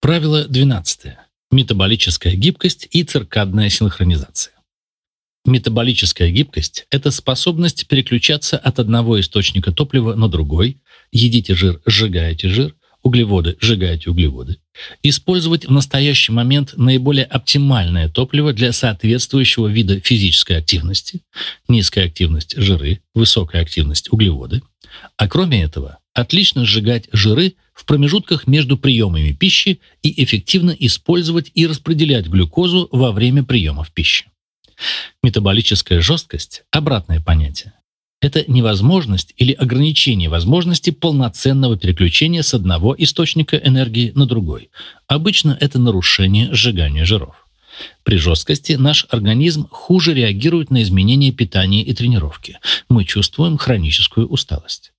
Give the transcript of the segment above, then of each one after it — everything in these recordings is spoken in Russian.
Правило 12. Метаболическая гибкость и циркадная синхронизация. Метаболическая гибкость – это способность переключаться от одного источника топлива на другой, едите жир, сжигаете жир, углеводы, сжигаете углеводы, использовать в настоящий момент наиболее оптимальное топливо для соответствующего вида физической активности, низкая активность – жиры, высокая активность – углеводы, а кроме этого отлично сжигать жиры в промежутках между приемами пищи и эффективно использовать и распределять глюкозу во время приемов пищи. Метаболическая жесткость – обратное понятие. Это невозможность или ограничение возможности полноценного переключения с одного источника энергии на другой. Обычно это нарушение сжигания жиров. При жесткости наш организм хуже реагирует на изменения питания и тренировки. Мы чувствуем хроническую усталость.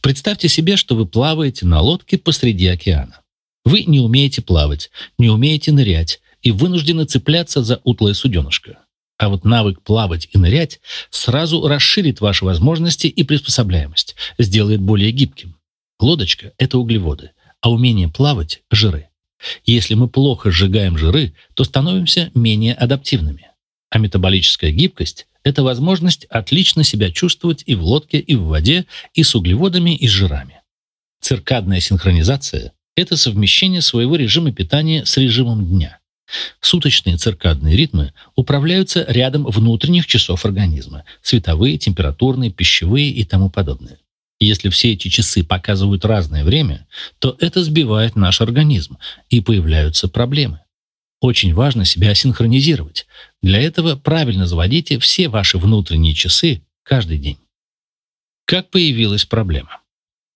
Представьте себе, что вы плаваете на лодке посреди океана. Вы не умеете плавать, не умеете нырять и вынуждены цепляться за утлое суденышко. А вот навык плавать и нырять сразу расширит ваши возможности и приспособляемость, сделает более гибким. Лодочка – это углеводы, а умение плавать – жиры. Если мы плохо сжигаем жиры, то становимся менее адаптивными. А метаболическая гибкость – это возможность отлично себя чувствовать и в лодке, и в воде, и с углеводами, и с жирами. Циркадная синхронизация – это совмещение своего режима питания с режимом дня – Суточные циркадные ритмы управляются рядом внутренних часов организма – световые, температурные, пищевые и тому подобное. Если все эти часы показывают разное время, то это сбивает наш организм, и появляются проблемы. Очень важно себя синхронизировать. Для этого правильно заводите все ваши внутренние часы каждый день. Как появилась проблема?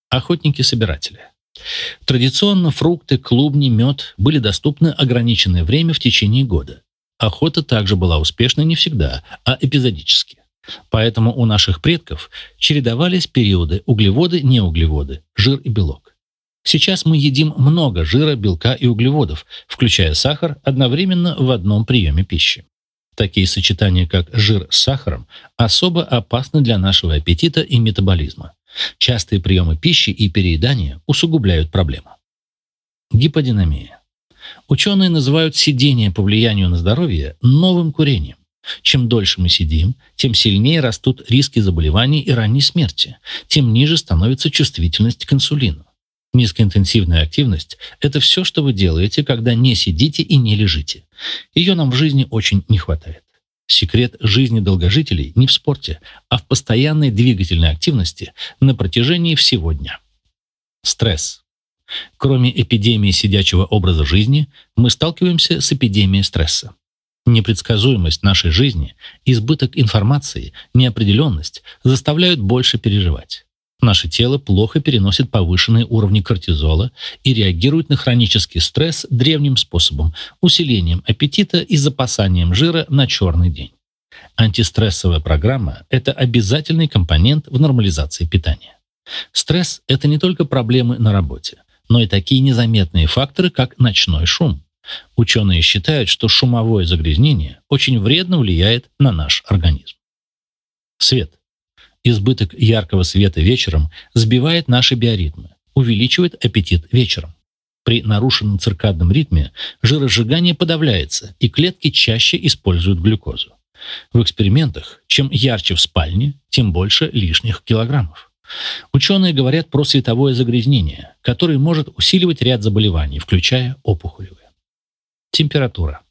Охотники-собиратели. Традиционно фрукты, клубни, мед были доступны ограниченное время в течение года. Охота также была успешна не всегда, а эпизодически. Поэтому у наших предков чередовались периоды углеводы-неуглеводы, жир и белок. Сейчас мы едим много жира, белка и углеводов, включая сахар, одновременно в одном приеме пищи. Такие сочетания, как жир с сахаром, особо опасны для нашего аппетита и метаболизма. Частые приемы пищи и переедание усугубляют проблему. Гиподинамия. Ученые называют сидение по влиянию на здоровье новым курением. Чем дольше мы сидим, тем сильнее растут риски заболеваний и ранней смерти, тем ниже становится чувствительность к инсулину. Низкоинтенсивная активность – это все, что вы делаете, когда не сидите и не лежите. Ее нам в жизни очень не хватает. Секрет жизни долгожителей не в спорте, а в постоянной двигательной активности на протяжении всего дня. Стресс. Кроме эпидемии сидячего образа жизни, мы сталкиваемся с эпидемией стресса. Непредсказуемость нашей жизни, избыток информации, неопределенность заставляют больше переживать. Наше тело плохо переносит повышенные уровни кортизола и реагирует на хронический стресс древним способом – усилением аппетита и запасанием жира на черный день. Антистрессовая программа – это обязательный компонент в нормализации питания. Стресс – это не только проблемы на работе, но и такие незаметные факторы, как ночной шум. Ученые считают, что шумовое загрязнение очень вредно влияет на наш организм. Свет. Избыток яркого света вечером сбивает наши биоритмы, увеличивает аппетит вечером. При нарушенном циркадном ритме жиросжигание подавляется, и клетки чаще используют глюкозу. В экспериментах, чем ярче в спальне, тем больше лишних килограммов. Ученые говорят про световое загрязнение, которое может усиливать ряд заболеваний, включая опухолевые. Температура.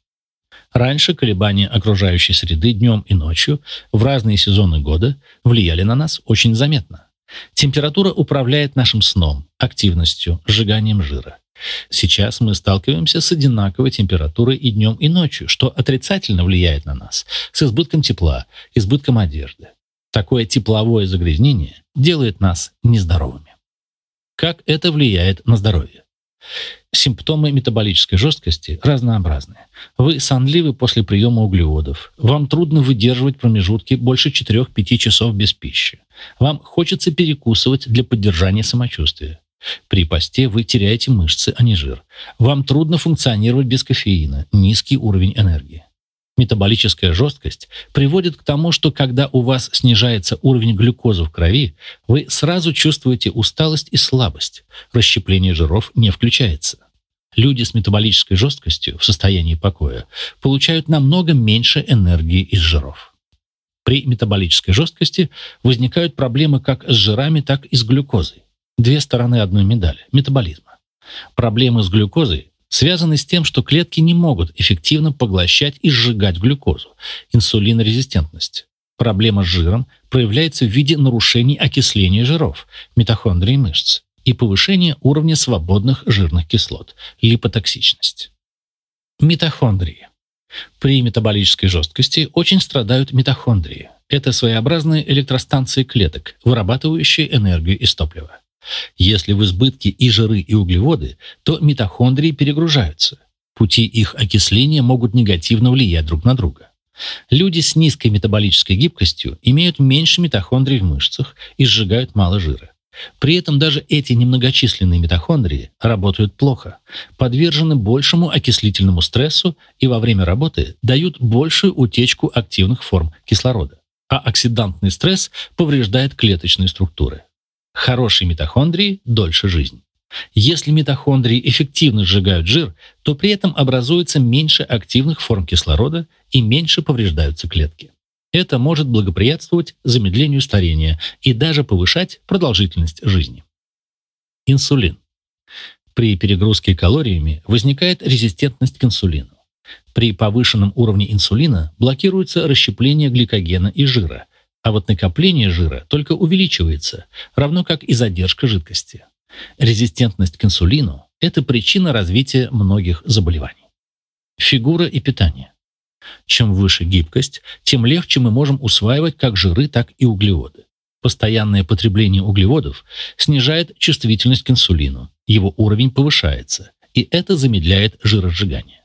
Раньше колебания окружающей среды днем и ночью в разные сезоны года влияли на нас очень заметно. Температура управляет нашим сном, активностью, сжиганием жира. Сейчас мы сталкиваемся с одинаковой температурой и днем, и ночью, что отрицательно влияет на нас, с избытком тепла, избытком одежды. Такое тепловое загрязнение делает нас нездоровыми. Как это влияет на здоровье? Симптомы метаболической жесткости разнообразны. Вы сонливы после приема углеводов. Вам трудно выдерживать промежутки больше 4-5 часов без пищи. Вам хочется перекусывать для поддержания самочувствия. При посте вы теряете мышцы, а не жир. Вам трудно функционировать без кофеина, низкий уровень энергии. Метаболическая жесткость приводит к тому, что когда у вас снижается уровень глюкозы в крови, вы сразу чувствуете усталость и слабость. Расщепление жиров не включается. Люди с метаболической жесткостью в состоянии покоя получают намного меньше энергии из жиров. При метаболической жесткости возникают проблемы как с жирами, так и с глюкозой. Две стороны одной медали – метаболизма. Проблемы с глюкозой связаны с тем, что клетки не могут эффективно поглощать и сжигать глюкозу, инсулинорезистентность. Проблема с жиром проявляется в виде нарушений окисления жиров, митохондрий мышц и повышения уровня свободных жирных кислот, липотоксичность. Митохондрии. При метаболической жесткости очень страдают митохондрии. Это своеобразные электростанции клеток, вырабатывающие энергию из топлива. Если в избытке и жиры, и углеводы, то митохондрии перегружаются. Пути их окисления могут негативно влиять друг на друга. Люди с низкой метаболической гибкостью имеют меньше митохондрий в мышцах и сжигают мало жира. При этом даже эти немногочисленные митохондрии работают плохо, подвержены большему окислительному стрессу и во время работы дают большую утечку активных форм кислорода. А оксидантный стресс повреждает клеточные структуры. Хорошие митохондрии дольше жизнь. Если митохондрии эффективно сжигают жир, то при этом образуется меньше активных форм кислорода и меньше повреждаются клетки. Это может благоприятствовать замедлению старения и даже повышать продолжительность жизни. Инсулин. При перегрузке калориями возникает резистентность к инсулину. При повышенном уровне инсулина блокируется расщепление гликогена и жира, а вот накопление жира только увеличивается, равно как и задержка жидкости. Резистентность к инсулину – это причина развития многих заболеваний. Фигура и питание. Чем выше гибкость, тем легче мы можем усваивать как жиры, так и углеводы. Постоянное потребление углеводов снижает чувствительность к инсулину, его уровень повышается, и это замедляет жиросжигание.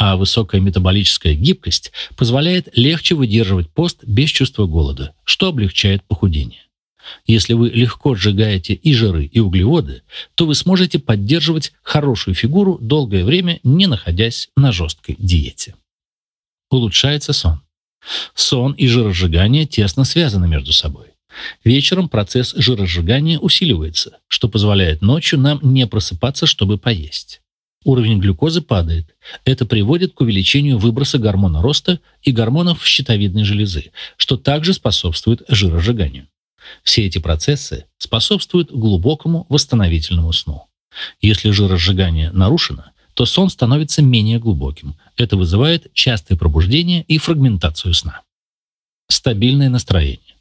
А высокая метаболическая гибкость позволяет легче выдерживать пост без чувства голода, что облегчает похудение. Если вы легко сжигаете и жиры, и углеводы, то вы сможете поддерживать хорошую фигуру долгое время, не находясь на жесткой диете улучшается сон. Сон и жиросжигание тесно связаны между собой. Вечером процесс жиросжигания усиливается, что позволяет ночью нам не просыпаться, чтобы поесть. Уровень глюкозы падает. Это приводит к увеличению выброса гормона роста и гормонов щитовидной железы, что также способствует жиросжиганию. Все эти процессы способствуют глубокому восстановительному сну. Если жиросжигание нарушено, то сон становится менее глубоким. Это вызывает частое пробуждение и фрагментацию сна. Стабильное настроение.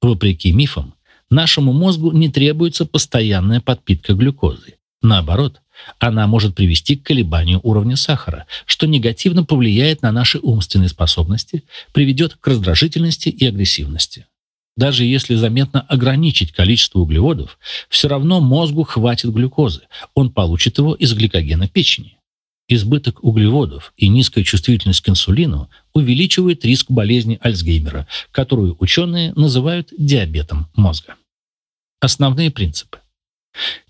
Вопреки мифам, нашему мозгу не требуется постоянная подпитка глюкозы. Наоборот, она может привести к колебанию уровня сахара, что негативно повлияет на наши умственные способности, приведет к раздражительности и агрессивности. Даже если заметно ограничить количество углеводов, все равно мозгу хватит глюкозы. Он получит его из гликогена печени. Избыток углеводов и низкая чувствительность к инсулину увеличивает риск болезни Альцгеймера, которую ученые называют диабетом мозга. Основные принципы.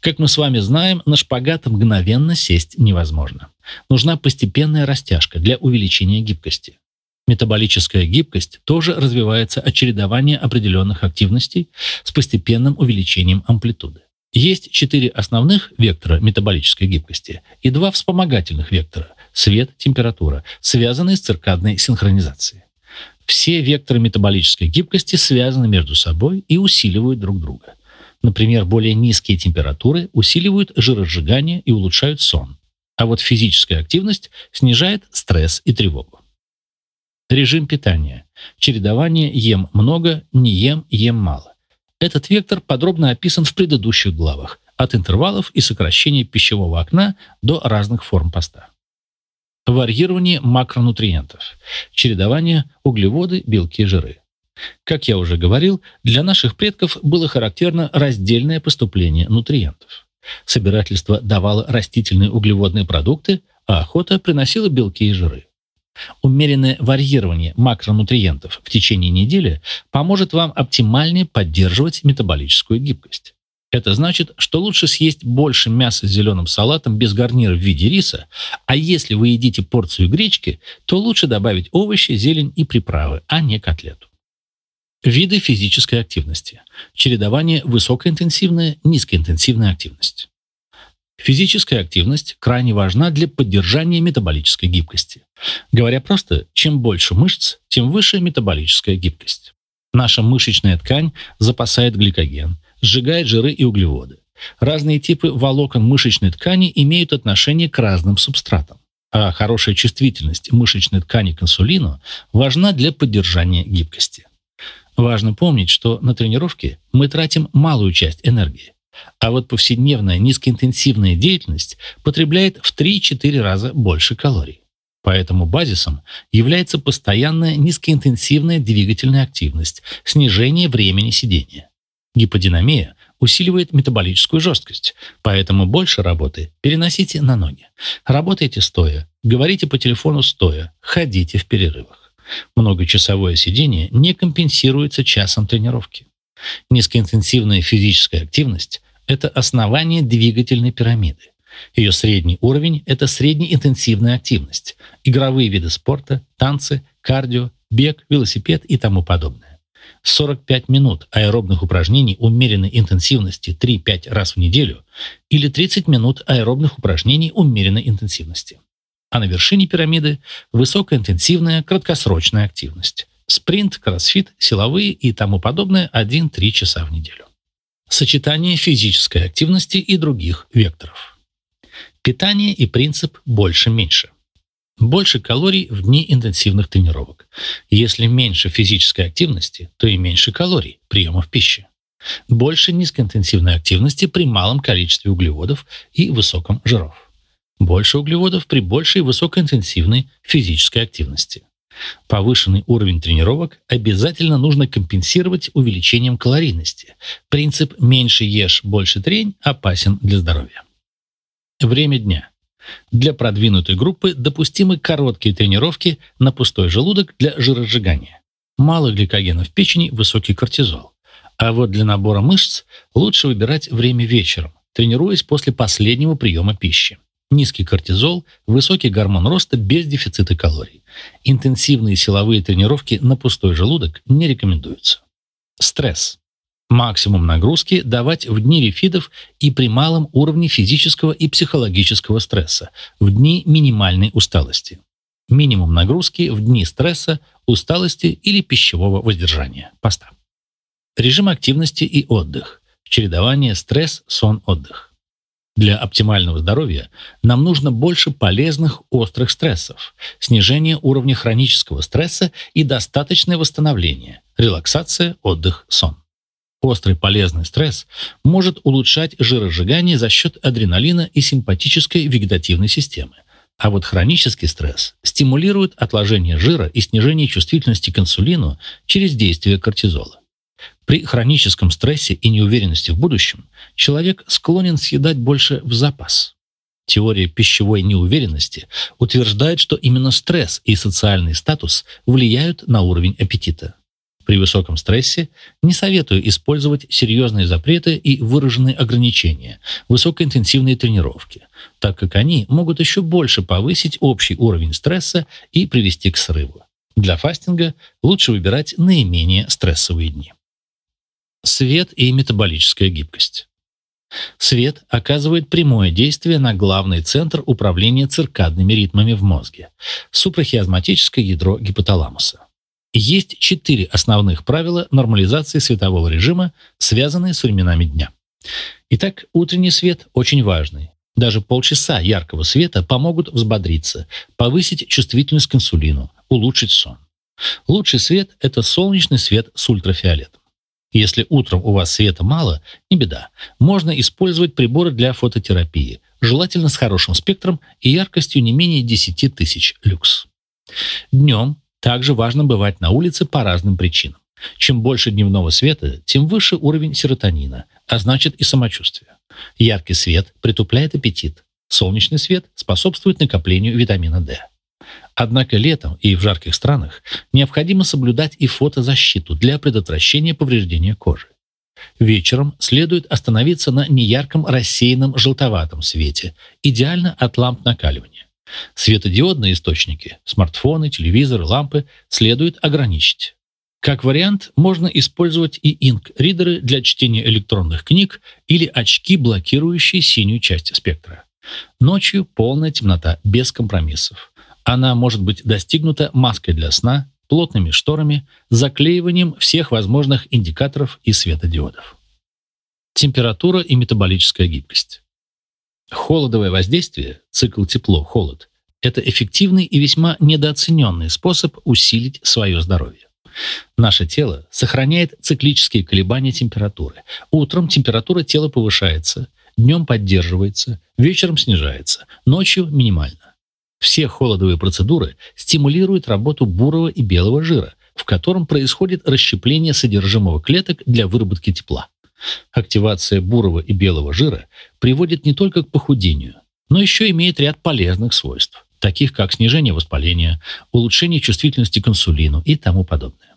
Как мы с вами знаем, на шпагат мгновенно сесть невозможно. Нужна постепенная растяжка для увеличения гибкости. Метаболическая гибкость тоже развивается от чередования определенных активностей с постепенным увеличением амплитуды. Есть четыре основных вектора метаболической гибкости и два вспомогательных вектора – свет, температура, связанные с циркадной синхронизацией. Все векторы метаболической гибкости связаны между собой и усиливают друг друга. Например, более низкие температуры усиливают жиросжигание и улучшают сон, а вот физическая активность снижает стресс и тревогу. Режим питания. Чередование ем много, не ем, ем мало. Этот вектор подробно описан в предыдущих главах, от интервалов и сокращения пищевого окна до разных форм поста. Варьирование макронутриентов. Чередование углеводы, белки, жиры. Как я уже говорил, для наших предков было характерно раздельное поступление нутриентов. Собирательство давало растительные углеводные продукты, а охота приносила белки и жиры. Умеренное варьирование макронутриентов в течение недели поможет вам оптимальнее поддерживать метаболическую гибкость. Это значит, что лучше съесть больше мяса с зеленым салатом без гарнира в виде риса, а если вы едите порцию гречки, то лучше добавить овощи, зелень и приправы, а не котлету. Виды физической активности. Чередование высокоинтенсивная, низкоинтенсивная активность. Физическая активность крайне важна для поддержания метаболической гибкости. Говоря просто, чем больше мышц, тем выше метаболическая гибкость. Наша мышечная ткань запасает гликоген, сжигает жиры и углеводы. Разные типы волокон мышечной ткани имеют отношение к разным субстратам. А хорошая чувствительность мышечной ткани к инсулину важна для поддержания гибкости. Важно помнить, что на тренировке мы тратим малую часть энергии, а вот повседневная низкоинтенсивная деятельность потребляет в 3-4 раза больше калорий. Поэтому базисом является постоянная низкоинтенсивная двигательная активность, снижение времени сидения. Гиподинамия усиливает метаболическую жесткость, поэтому больше работы переносите на ноги. Работайте стоя, говорите по телефону стоя, ходите в перерывах. Многочасовое сидение не компенсируется часом тренировки. Низкоинтенсивная физическая активность – это основание двигательной пирамиды. Ее средний уровень – это среднеинтенсивная активность, игровые виды спорта, танцы, кардио, бег, велосипед и тому подобное. 45 минут аэробных упражнений умеренной интенсивности 3-5 раз в неделю или 30 минут аэробных упражнений умеренной интенсивности. А на вершине пирамиды высокоинтенсивная краткосрочная активность. Спринт, кроссфит, силовые и тому подобное 1-3 часа в неделю. Сочетание физической активности и других векторов. Питание и принцип «больше-меньше». Больше калорий в дни интенсивных тренировок. Если меньше физической активности, то и меньше калорий приема в пищи. Больше низкоинтенсивной активности при малом количестве углеводов и высоком жиров. Больше углеводов при большей высокоинтенсивной физической активности. Повышенный уровень тренировок обязательно нужно компенсировать увеличением калорийности. Принцип «меньше ешь, больше трень» опасен для здоровья. Время дня. Для продвинутой группы допустимы короткие тренировки на пустой желудок для жиросжигания. Мало гликогена в печени, высокий кортизол. А вот для набора мышц лучше выбирать время вечером, тренируясь после последнего приема пищи. Низкий кортизол, высокий гормон роста без дефицита калорий. Интенсивные силовые тренировки на пустой желудок не рекомендуются. Стресс. Максимум нагрузки давать в дни рефидов и при малом уровне физического и психологического стресса, в дни минимальной усталости. Минимум нагрузки в дни стресса, усталости или пищевого воздержания, поста. Режим активности и отдых. Чередование стресс-сон-отдых. Для оптимального здоровья нам нужно больше полезных острых стрессов, снижение уровня хронического стресса и достаточное восстановление, релаксация, отдых, сон. Острый полезный стресс может улучшать жиросжигание за счет адреналина и симпатической вегетативной системы. А вот хронический стресс стимулирует отложение жира и снижение чувствительности к инсулину через действие кортизола. При хроническом стрессе и неуверенности в будущем человек склонен съедать больше в запас. Теория пищевой неуверенности утверждает, что именно стресс и социальный статус влияют на уровень аппетита. При высоком стрессе не советую использовать серьезные запреты и выраженные ограничения, высокоинтенсивные тренировки, так как они могут еще больше повысить общий уровень стресса и привести к срыву. Для фастинга лучше выбирать наименее стрессовые дни. Свет и метаболическая гибкость. Свет оказывает прямое действие на главный центр управления циркадными ритмами в мозге – супрахиазматическое ядро гипоталамуса. Есть четыре основных правила нормализации светового режима, связанные с временами дня. Итак, утренний свет очень важный. Даже полчаса яркого света помогут взбодриться, повысить чувствительность к инсулину, улучшить сон. Лучший свет – это солнечный свет с ультрафиолетом. Если утром у вас света мало, не беда. Можно использовать приборы для фототерапии, желательно с хорошим спектром и яркостью не менее 10 тысяч люкс. Днем также важно бывать на улице по разным причинам. Чем больше дневного света, тем выше уровень серотонина, а значит и самочувствие. Яркий свет притупляет аппетит. Солнечный свет способствует накоплению витамина D. Однако летом и в жарких странах необходимо соблюдать и фотозащиту для предотвращения повреждения кожи. Вечером следует остановиться на неярком рассеянном желтоватом свете, идеально от ламп накаливания. Светодиодные источники, смартфоны, телевизоры, лампы следует ограничить. Как вариант, можно использовать и инк-ридеры для чтения электронных книг или очки, блокирующие синюю часть спектра. Ночью полная темнота, без компромиссов. Она может быть достигнута маской для сна, плотными шторами, заклеиванием всех возможных индикаторов и светодиодов. Температура и метаболическая гибкость. Холодовое воздействие, цикл тепло-холод, это эффективный и весьма недооцененный способ усилить свое здоровье. Наше тело сохраняет циклические колебания температуры. Утром температура тела повышается, днем поддерживается, вечером снижается, ночью минимально. Все холодовые процедуры стимулируют работу бурого и белого жира, в котором происходит расщепление содержимого клеток для выработки тепла. Активация бурого и белого жира приводит не только к похудению, но еще имеет ряд полезных свойств, таких как снижение воспаления, улучшение чувствительности к инсулину и тому подобное.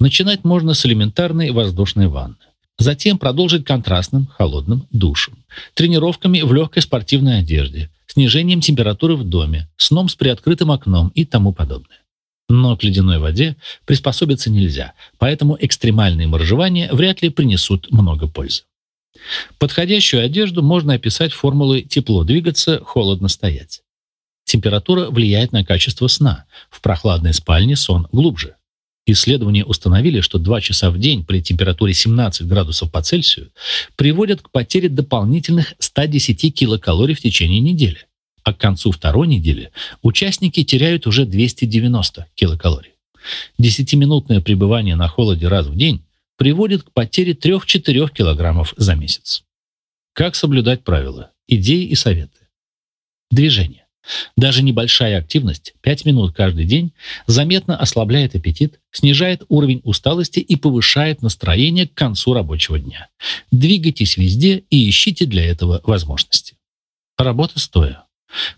Начинать можно с элементарной воздушной ванны. Затем продолжить контрастным холодным душем, тренировками в легкой спортивной одежде, снижением температуры в доме, сном с приоткрытым окном и тому подобное. Но к ледяной воде приспособиться нельзя, поэтому экстремальные моржевания вряд ли принесут много пользы. Подходящую одежду можно описать формулой «тепло двигаться, холодно стоять». Температура влияет на качество сна. В прохладной спальне сон глубже. Исследования установили, что 2 часа в день при температуре 17 градусов по Цельсию приводят к потере дополнительных 110 килокалорий в течение недели а к концу второй недели участники теряют уже 290 килокалорий. Десятиминутное пребывание на холоде раз в день приводит к потере 3-4 килограммов за месяц. Как соблюдать правила? Идеи и советы. Движение. Даже небольшая активность, 5 минут каждый день, заметно ослабляет аппетит, снижает уровень усталости и повышает настроение к концу рабочего дня. Двигайтесь везде и ищите для этого возможности. Работа стоя.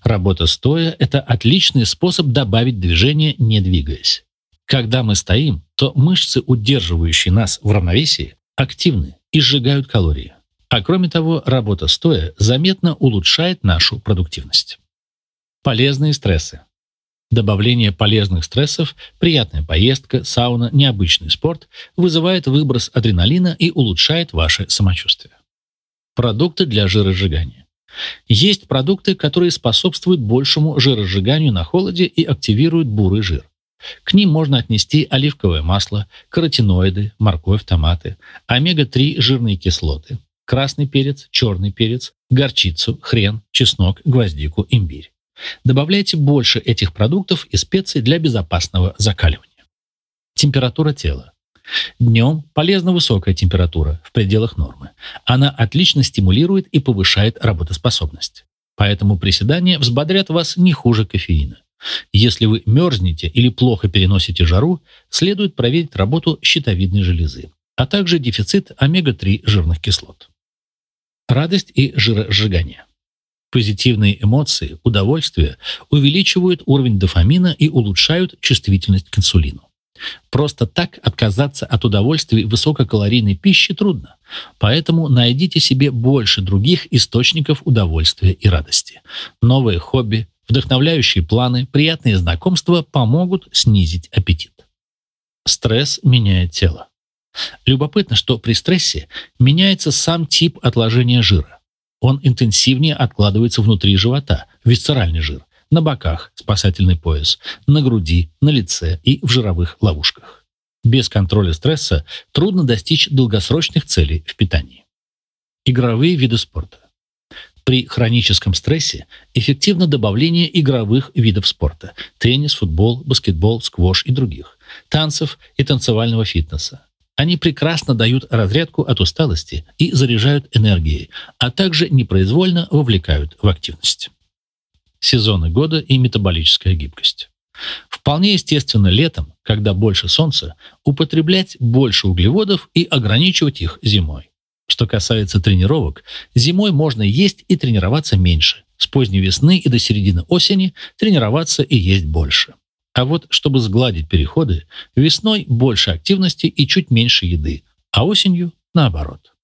Работа стоя – это отличный способ добавить движение, не двигаясь. Когда мы стоим, то мышцы, удерживающие нас в равновесии, активны и сжигают калории. А кроме того, работа стоя заметно улучшает нашу продуктивность. Полезные стрессы. Добавление полезных стрессов, приятная поездка, сауна, необычный спорт вызывает выброс адреналина и улучшает ваше самочувствие. Продукты для жиросжигания. Есть продукты, которые способствуют большему жиросжиганию на холоде и активируют бурый жир. К ним можно отнести оливковое масло, каротиноиды, морковь, томаты, омега-3 жирные кислоты, красный перец, черный перец, горчицу, хрен, чеснок, гвоздику, имбирь. Добавляйте больше этих продуктов и специй для безопасного закаливания. Температура тела. Днем полезна высокая температура в пределах нормы. Она отлично стимулирует и повышает работоспособность. Поэтому приседания взбодрят вас не хуже кофеина. Если вы мерзнете или плохо переносите жару, следует проверить работу щитовидной железы, а также дефицит омега-3 жирных кислот. Радость и жиросжигание. Позитивные эмоции, удовольствие увеличивают уровень дофамина и улучшают чувствительность к инсулину. Просто так отказаться от удовольствий высококалорийной пищи трудно. Поэтому найдите себе больше других источников удовольствия и радости. Новые хобби, вдохновляющие планы, приятные знакомства помогут снизить аппетит. Стресс меняет тело. Любопытно, что при стрессе меняется сам тип отложения жира. Он интенсивнее откладывается внутри живота, висцеральный жир, на боках спасательный пояс, на груди, на лице и в жировых ловушках. Без контроля стресса трудно достичь долгосрочных целей в питании. Игровые виды спорта. При хроническом стрессе эффективно добавление игровых видов спорта – теннис, футбол, баскетбол, сквош и других, танцев и танцевального фитнеса. Они прекрасно дают разрядку от усталости и заряжают энергией, а также непроизвольно вовлекают в активность сезоны года и метаболическая гибкость. Вполне естественно летом, когда больше солнца, употреблять больше углеводов и ограничивать их зимой. Что касается тренировок, зимой можно есть и тренироваться меньше. С поздней весны и до середины осени тренироваться и есть больше. А вот чтобы сгладить переходы, весной больше активности и чуть меньше еды, а осенью наоборот.